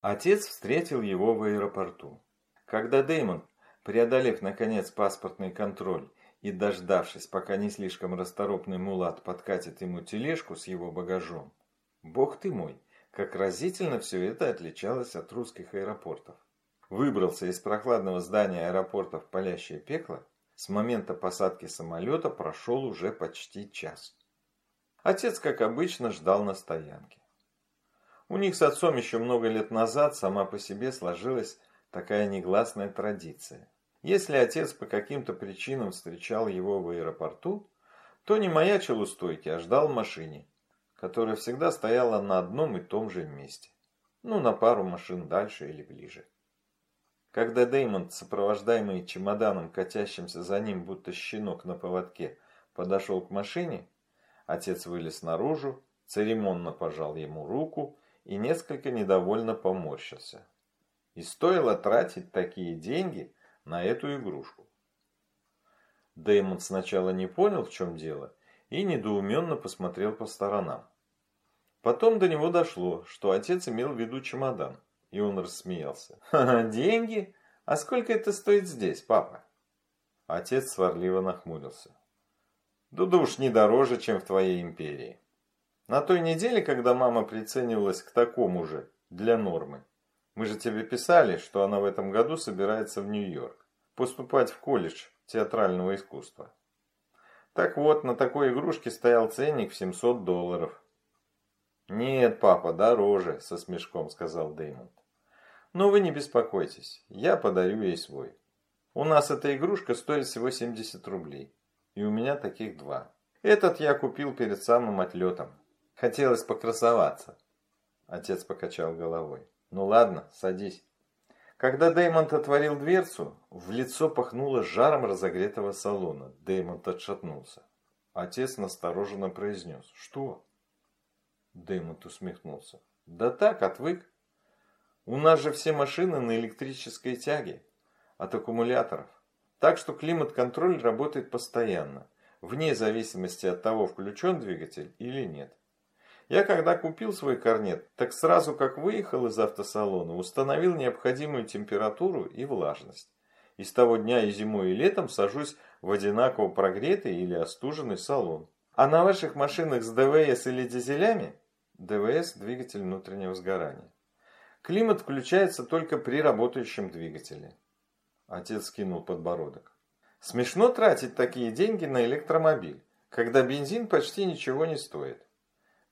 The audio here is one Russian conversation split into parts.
Отец встретил его в аэропорту. Когда Дэймон, преодолев наконец паспортный контроль и дождавшись, пока не слишком расторопный мулат подкатит ему тележку с его багажом, бог ты мой, как разительно все это отличалось от русских аэропортов. Выбрался из прохладного здания аэропорта в палящее пекло, с момента посадки самолета прошел уже почти час. Отец, как обычно, ждал на стоянке. У них с отцом еще много лет назад сама по себе сложилась такая негласная традиция. Если отец по каким-то причинам встречал его в аэропорту, то не маячил у стойки, а ждал в машине, которая всегда стояла на одном и том же месте. Ну, на пару машин дальше или ближе. Когда Деймонд, сопровождаемый чемоданом, катящимся за ним, будто щенок на поводке, подошел к машине, отец вылез наружу, церемонно пожал ему руку и несколько недовольно поморщился. И стоило тратить такие деньги на эту игрушку. Дэймон сначала не понял, в чем дело, и недоуменно посмотрел по сторонам. Потом до него дошло, что отец имел в виду чемодан, и он рассмеялся. «Ха -ха, деньги? А сколько это стоит здесь, папа?» Отец сварливо нахмурился. «Да, да уж не дороже, чем в твоей империи. На той неделе, когда мама приценивалась к такому же, для нормы, мы же тебе писали, что она в этом году собирается в Нью-Йорк. Поступать в колледж театрального искусства. Так вот, на такой игрушке стоял ценник в 700 долларов. «Нет, папа, дороже», – со смешком сказал Дэймонд. «Но вы не беспокойтесь, я подарю ей свой. У нас эта игрушка стоит всего 70 рублей, и у меня таких два. Этот я купил перед самым отлетом. Хотелось покрасоваться». Отец покачал головой. Ну ладно, садись. Когда Дэймонд отворил дверцу, в лицо пахнуло жаром разогретого салона. Дэймонд отшатнулся. Отец настороженно произнес. Что? Дэймонд усмехнулся. Да так, отвык. У нас же все машины на электрической тяге. От аккумуляторов. Так что климат-контроль работает постоянно. Вне зависимости от того, включен двигатель или нет. Я когда купил свой корнет, так сразу как выехал из автосалона, установил необходимую температуру и влажность. И с того дня и зимой, и летом сажусь в одинаково прогретый или остуженный салон. А на ваших машинах с ДВС или дизелями? ДВС – двигатель внутреннего сгорания. Климат включается только при работающем двигателе. Отец скинул подбородок. Смешно тратить такие деньги на электромобиль, когда бензин почти ничего не стоит.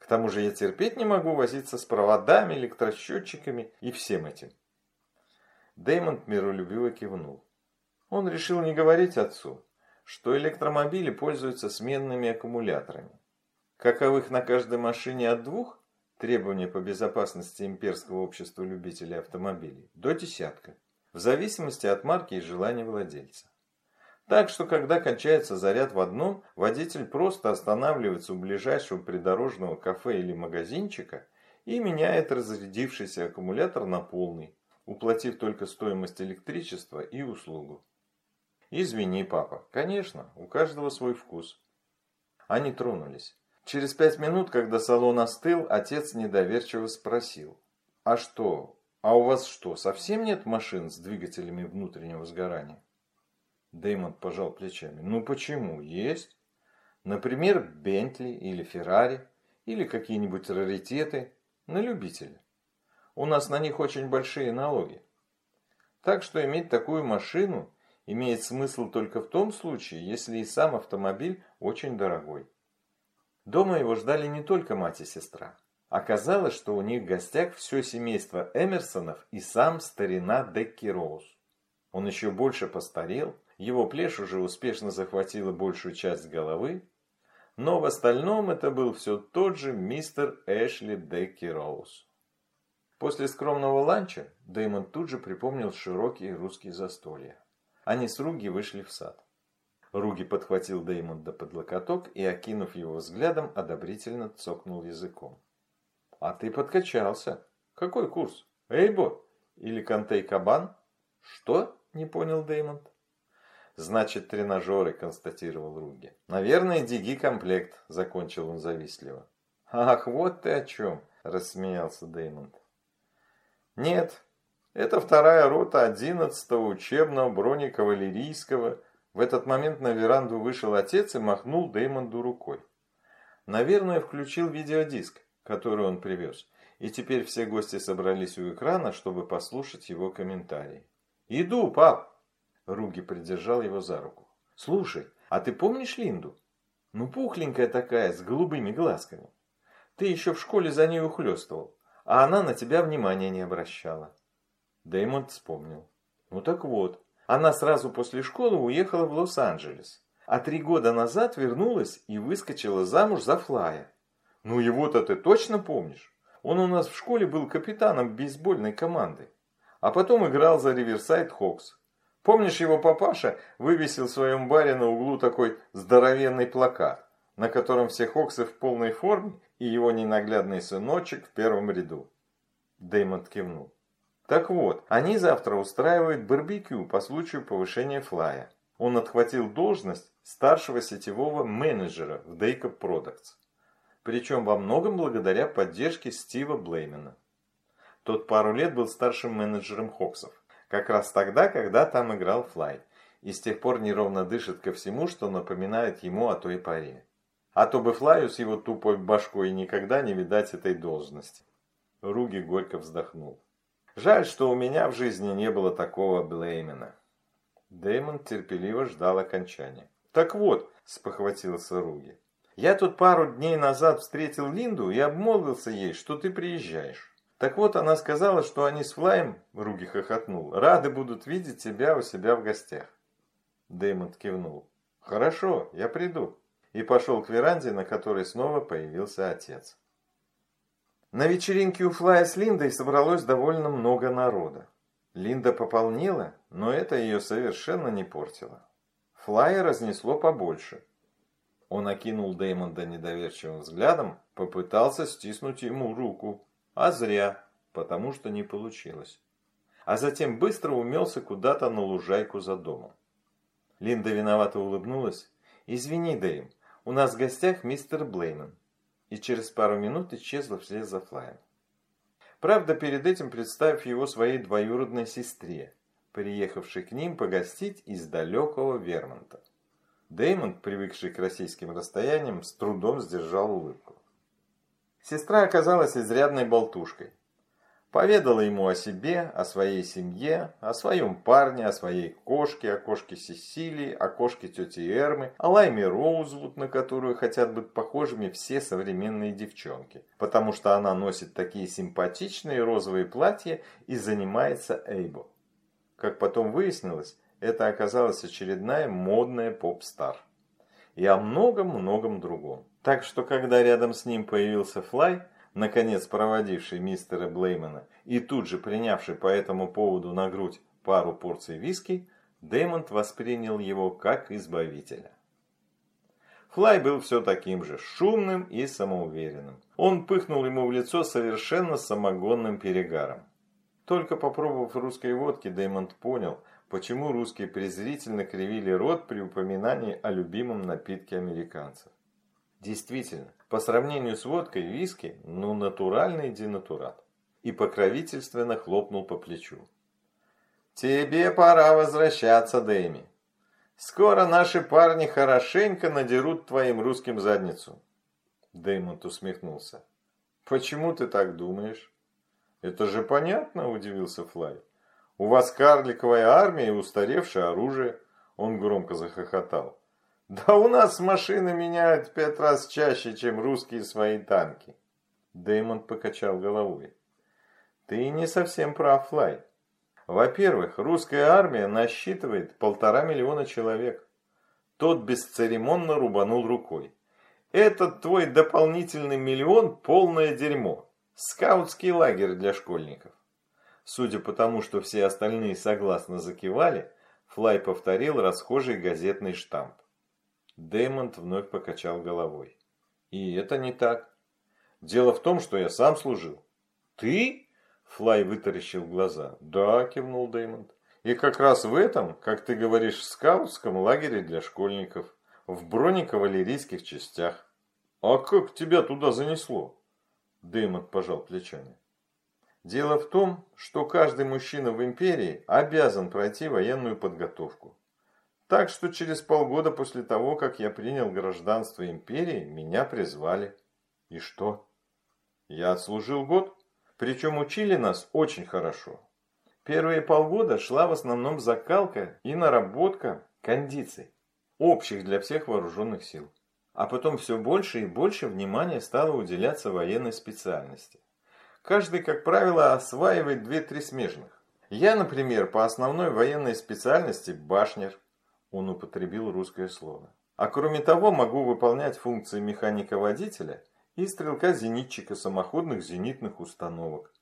К тому же я терпеть не могу возиться с проводами, электросчетчиками и всем этим. Дэймонд миролюбиво кивнул. Он решил не говорить отцу, что электромобили пользуются сменными аккумуляторами. Каковых на каждой машине от двух, требования по безопасности имперского общества любителей автомобилей, до десятка, в зависимости от марки и желания владельца. Так что, когда кончается заряд в одном, водитель просто останавливается у ближайшего придорожного кафе или магазинчика и меняет разрядившийся аккумулятор на полный, уплатив только стоимость электричества и услугу. «Извини, папа. Конечно, у каждого свой вкус». Они тронулись. Через пять минут, когда салон остыл, отец недоверчиво спросил. «А что? А у вас что, совсем нет машин с двигателями внутреннего сгорания?» Дэймонд пожал плечами. Ну почему? Есть. Например, Бентли или Феррари, или какие-нибудь раритеты на любителя. У нас на них очень большие налоги. Так что иметь такую машину имеет смысл только в том случае, если и сам автомобиль очень дорогой. Дома его ждали не только мать и сестра. Оказалось, что у них в гостях все семейство Эмерсонов и сам старина Декки Роуз. Он еще больше постарел, его плешь уже успешно захватила большую часть головы, но в остальном это был все тот же мистер Эшли Декки Роуз. После скромного ланча Дэймон тут же припомнил широкие русские застолья. Они с Руги вышли в сад. Руги подхватил Дэймонда под локоток и, окинув его взглядом, одобрительно цокнул языком. «А ты подкачался. Какой курс? Эйбо? Или Контей Кабан?» «Что?» – не понял Дэймонд. «Значит, тренажеры», – констатировал Руги. «Наверное, диги-комплект», – закончил он завистливо. «Ах, вот ты о чем», – рассмеялся Дэймонд. Нет, это вторая рота 11-го учебного бронекавалерийского. В этот момент на веранду вышел отец и махнул Дэймонду рукой. Наверное, включил видеодиск, который он привез. И теперь все гости собрались у экрана, чтобы послушать его комментарии. «Иду, пап!» Руги придержал его за руку. «Слушай, а ты помнишь Линду? Ну, пухленькая такая, с голубыми глазками. Ты еще в школе за ней ухлёстывал, а она на тебя внимания не обращала. Дэймонд вспомнил. Ну так вот, она сразу после школы уехала в Лос-Анджелес, а три года назад вернулась и выскочила замуж за Флая. Ну его-то ты точно помнишь? Он у нас в школе был капитаном бейсбольной команды, а потом играл за Риверсайд Хокс. Помнишь, его папаша вывесил в своем баре на углу такой здоровенный плакат, на котором все Хоксы в полной форме и его ненаглядный сыночек в первом ряду? Дэймонд кивнул. Так вот, они завтра устраивают барбекю по случаю повышения флая. Он отхватил должность старшего сетевого менеджера в Daycop Products. Причем во многом благодаря поддержке Стива Блеймена. Тот пару лет был старшим менеджером Хоксов. Как раз тогда, когда там играл Флай. И с тех пор неровно дышит ко всему, что напоминает ему о той паре. А то бы Флаю с его тупой башкой никогда не видать этой должности. Руги горько вздохнул. Жаль, что у меня в жизни не было такого Блеймена. Дэймон терпеливо ждал окончания. Так вот, спохватился Руги. Я тут пару дней назад встретил Линду и обмолвился ей, что ты приезжаешь. Так вот, она сказала, что они с Флаем, Руги хохотнул, рады будут видеть тебя у себя в гостях. Дэймон кивнул. Хорошо, я приду. И пошел к веранде, на которой снова появился отец. На вечеринке у Флая с Линдой собралось довольно много народа. Линда пополнила, но это ее совершенно не портило. Флая разнесло побольше. Он окинул Дэймонда недоверчивым взглядом, попытался стиснуть ему руку, а зря, потому что не получилось. А затем быстро умелся куда-то на лужайку за домом. Линда виновато улыбнулась. «Извини, Дэйм, у нас в гостях мистер Блейман и через пару минут исчезла вслед за Флаем. Правда, перед этим представив его своей двоюродной сестре, приехавшей к ним погостить из далекого Вермонта. Дэймонд, привыкший к российским расстояниям, с трудом сдержал улыбку. Сестра оказалась изрядной болтушкой, Поведала ему о себе, о своей семье, о своем парне, о своей кошке, о кошке Сесилии, о кошке тети Эрмы, о Лайме Роузвуд, на которую хотят быть похожими все современные девчонки, потому что она носит такие симпатичные розовые платья и занимается Эйбо. Как потом выяснилось, это оказалась очередная модная поп-стар. И о многом-многом другом. Так что, когда рядом с ним появился Флай, наконец проводивший мистера Блеймана и тут же принявший по этому поводу на грудь пару порций виски, Дэймонд воспринял его как избавителя. Флай был все таким же, шумным и самоуверенным. Он пыхнул ему в лицо совершенно самогонным перегаром. Только попробовав русской водки, Дэймонд понял, почему русские презрительно кривили рот при упоминании о любимом напитке американцев. Действительно, по сравнению с водкой, виски, ну натуральный денатурат. И покровительственно хлопнул по плечу. Тебе пора возвращаться, Дэми. Скоро наши парни хорошенько надерут твоим русским задницу. Дэймонд усмехнулся. Почему ты так думаешь? Это же понятно, удивился Флай. У вас карликовая армия и устаревшее оружие. Он громко захохотал. Да у нас машины меняют пять раз чаще, чем русские свои танки. Дэймонд покачал головой. Ты не совсем прав, Флай. Во-первых, русская армия насчитывает полтора миллиона человек. Тот бесцеремонно рубанул рукой. Этот твой дополнительный миллион – полное дерьмо. Скаутский лагерь для школьников. Судя по тому, что все остальные согласно закивали, Флай повторил расхожий газетный штамп. Дэймонд вновь покачал головой. И это не так. Дело в том, что я сам служил. Ты? Флай вытаращил глаза. Да, кивнул Дэймонд. И как раз в этом, как ты говоришь, скаутском лагере для школьников. В бронекавалерийских частях. А как тебя туда занесло? Дэймонд пожал плечами. Дело в том, что каждый мужчина в империи обязан пройти военную подготовку. Так что через полгода после того, как я принял гражданство империи, меня призвали. И что? Я отслужил год, причем учили нас очень хорошо. Первые полгода шла в основном закалка и наработка кондиций, общих для всех вооруженных сил. А потом все больше и больше внимания стало уделяться военной специальности. Каждый, как правило, осваивает две-три смежных. Я, например, по основной военной специальности башнер. Он употребил русское слово. А кроме того, могу выполнять функции механика-водителя и стрелка-зенитчика самоходных зенитных установок.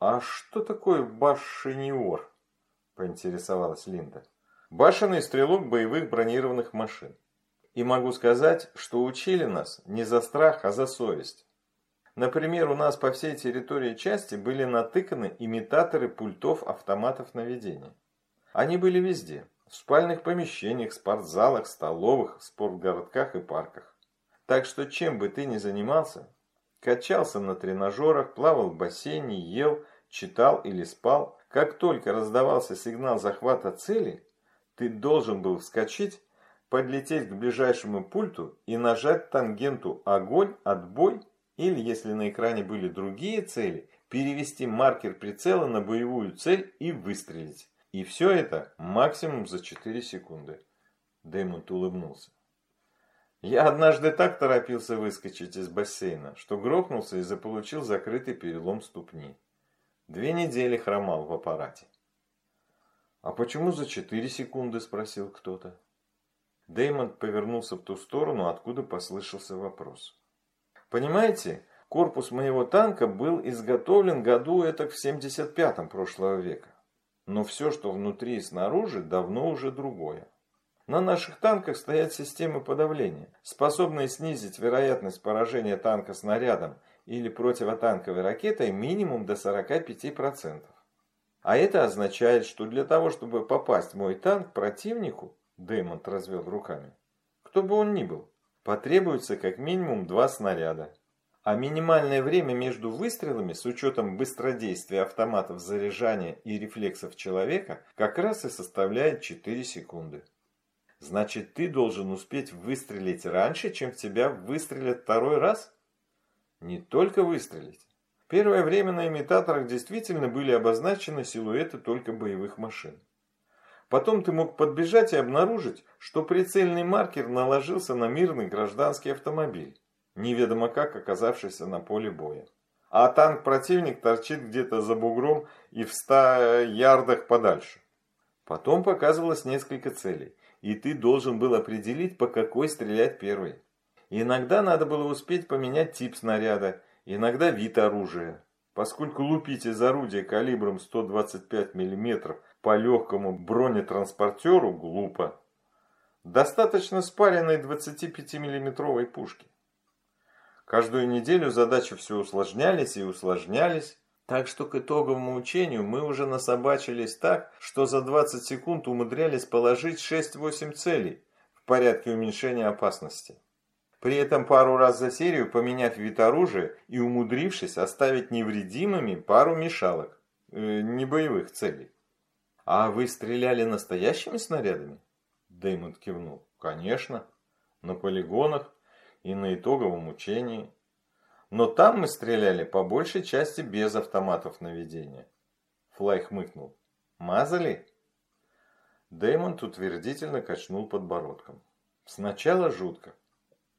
«А что такое башениор?» – поинтересовалась Линда. «Башенный стрелок боевых бронированных машин. И могу сказать, что учили нас не за страх, а за совесть. Например, у нас по всей территории части были натыканы имитаторы пультов автоматов наведения. Они были везде. В спальных помещениях, спортзалах, столовых, спортгородках и парках. Так что чем бы ты ни занимался, качался на тренажерах, плавал в бассейне, ел, читал или спал, как только раздавался сигнал захвата цели, ты должен был вскочить, подлететь к ближайшему пульту и нажать тангенту «Огонь», «Отбой» Или, если на экране были другие цели, перевести маркер прицела на боевую цель и выстрелить. И все это максимум за 4 секунды. Дэймонд улыбнулся. Я однажды так торопился выскочить из бассейна, что грохнулся и заполучил закрытый перелом ступни. Две недели хромал в аппарате. «А почему за 4 секунды?» – спросил кто-то. Дэймонд повернулся в ту сторону, откуда послышался вопрос. Понимаете, корпус моего танка был изготовлен году это в 75-м прошлого века. Но все, что внутри и снаружи, давно уже другое. На наших танках стоят системы подавления, способные снизить вероятность поражения танка снарядом или противотанковой ракетой минимум до 45%. А это означает, что для того, чтобы попасть в мой танк противнику, Дэймонд развел руками, кто бы он ни был, потребуется как минимум два снаряда. А минимальное время между выстрелами с учетом быстродействия автоматов заряжания и рефлексов человека как раз и составляет 4 секунды. Значит, ты должен успеть выстрелить раньше, чем в тебя выстрелят второй раз? Не только выстрелить. Первое время на имитаторах действительно были обозначены силуэты только боевых машин. Потом ты мог подбежать и обнаружить, что прицельный маркер наложился на мирный гражданский автомобиль, неведомо как оказавшийся на поле боя. А танк-противник торчит где-то за бугром и в ста ярдах подальше. Потом показывалось несколько целей, и ты должен был определить, по какой стрелять первой. Иногда надо было успеть поменять тип снаряда, иногда вид оружия. Поскольку лупить из орудия калибром 125 мм по легкому бронетранспортеру глупо. Достаточно спаренной 25-миллиметровой пушки. Каждую неделю задачи все усложнялись и усложнялись, так что к итоговому учению мы уже насобачились так, что за 20 секунд умудрялись положить 6-8 целей в порядке уменьшения опасности. При этом пару раз за серию поменяв вид оружия и умудрившись оставить невредимыми пару мешалок, э, не боевых целей. «А вы стреляли настоящими снарядами?» Дэймонд кивнул. «Конечно. На полигонах и на итоговом учении. Но там мы стреляли по большей части без автоматов наведения». Флай хмыкнул. «Мазали?» Дэймонд утвердительно качнул подбородком. «Сначала жутко.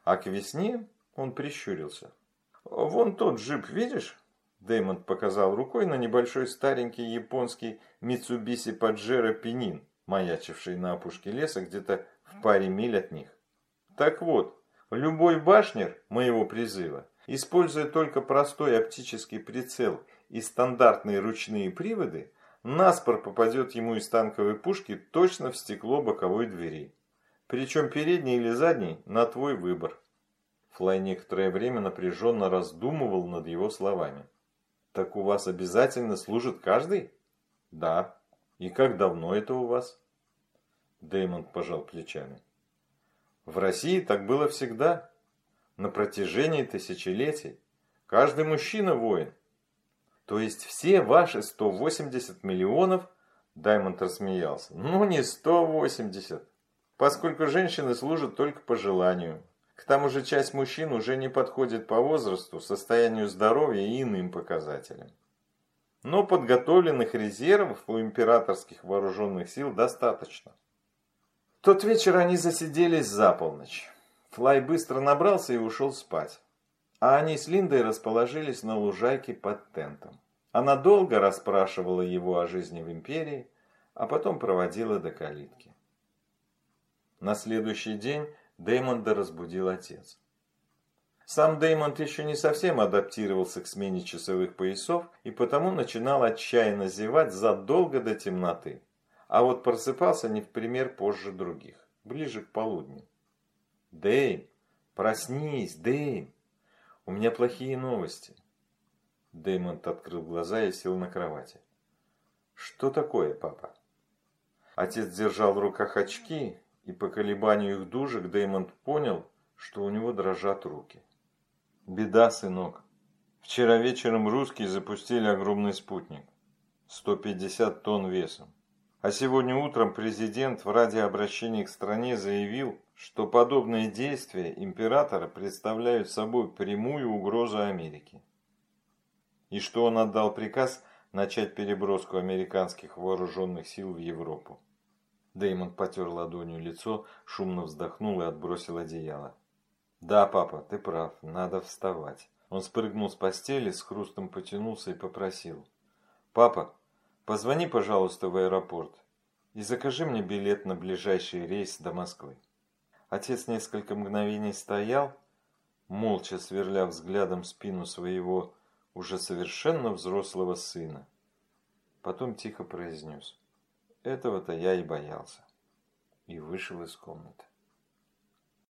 А к весне он прищурился. «Вон тот джип, видишь? Дэймонд показал рукой на небольшой старенький японский Mitsubishi Pajero Пенин, маячивший на опушке леса где-то в паре миль от них. Так вот, любой башнер моего призыва, используя только простой оптический прицел и стандартные ручные приводы, наспор попадет ему из танковой пушки точно в стекло боковой двери. Причем передний или задний на твой выбор. Флай некоторое время напряженно раздумывал над его словами. Так у вас обязательно служит каждый? Да. И как давно это у вас? Дэймонд пожал плечами. В России так было всегда. На протяжении тысячелетий. Каждый мужчина воин. То есть все ваши 180 миллионов? Даймонд рассмеялся. Ну не 180, поскольку женщины служат только по желанию. К тому же часть мужчин уже не подходит по возрасту, состоянию здоровья и иным показателям. Но подготовленных резервов у императорских вооруженных сил достаточно. В тот вечер они засиделись за полночь. Флай быстро набрался и ушел спать. А они с Линдой расположились на лужайке под тентом. Она долго расспрашивала его о жизни в империи, а потом проводила до калитки. На следующий день Деймонда разбудил отец. Сам Деймонд еще не совсем адаптировался к смене часовых поясов и потому начинал отчаянно зевать задолго до темноты. А вот просыпался не в пример позже других, ближе к полудню. «Дэйм, проснись, Дэйм! У меня плохие новости!» Дэймонд открыл глаза и сел на кровати. «Что такое, папа?» Отец держал в руках очки, и по колебанию их дужек Дэймонд понял, что у него дрожат руки. Беда, сынок. Вчера вечером русские запустили огромный спутник. 150 тонн весом. А сегодня утром президент в радиообращении к стране заявил, что подобные действия императора представляют собой прямую угрозу Америке. И что он отдал приказ начать переброску американских вооруженных сил в Европу. Дэймон потер ладонью лицо, шумно вздохнул и отбросил одеяло. «Да, папа, ты прав, надо вставать». Он спрыгнул с постели, с хрустом потянулся и попросил. «Папа, позвони, пожалуйста, в аэропорт и закажи мне билет на ближайший рейс до Москвы». Отец несколько мгновений стоял, молча сверля взглядом спину своего уже совершенно взрослого сына. Потом тихо произнес. Этого-то я и боялся. И вышел из комнаты.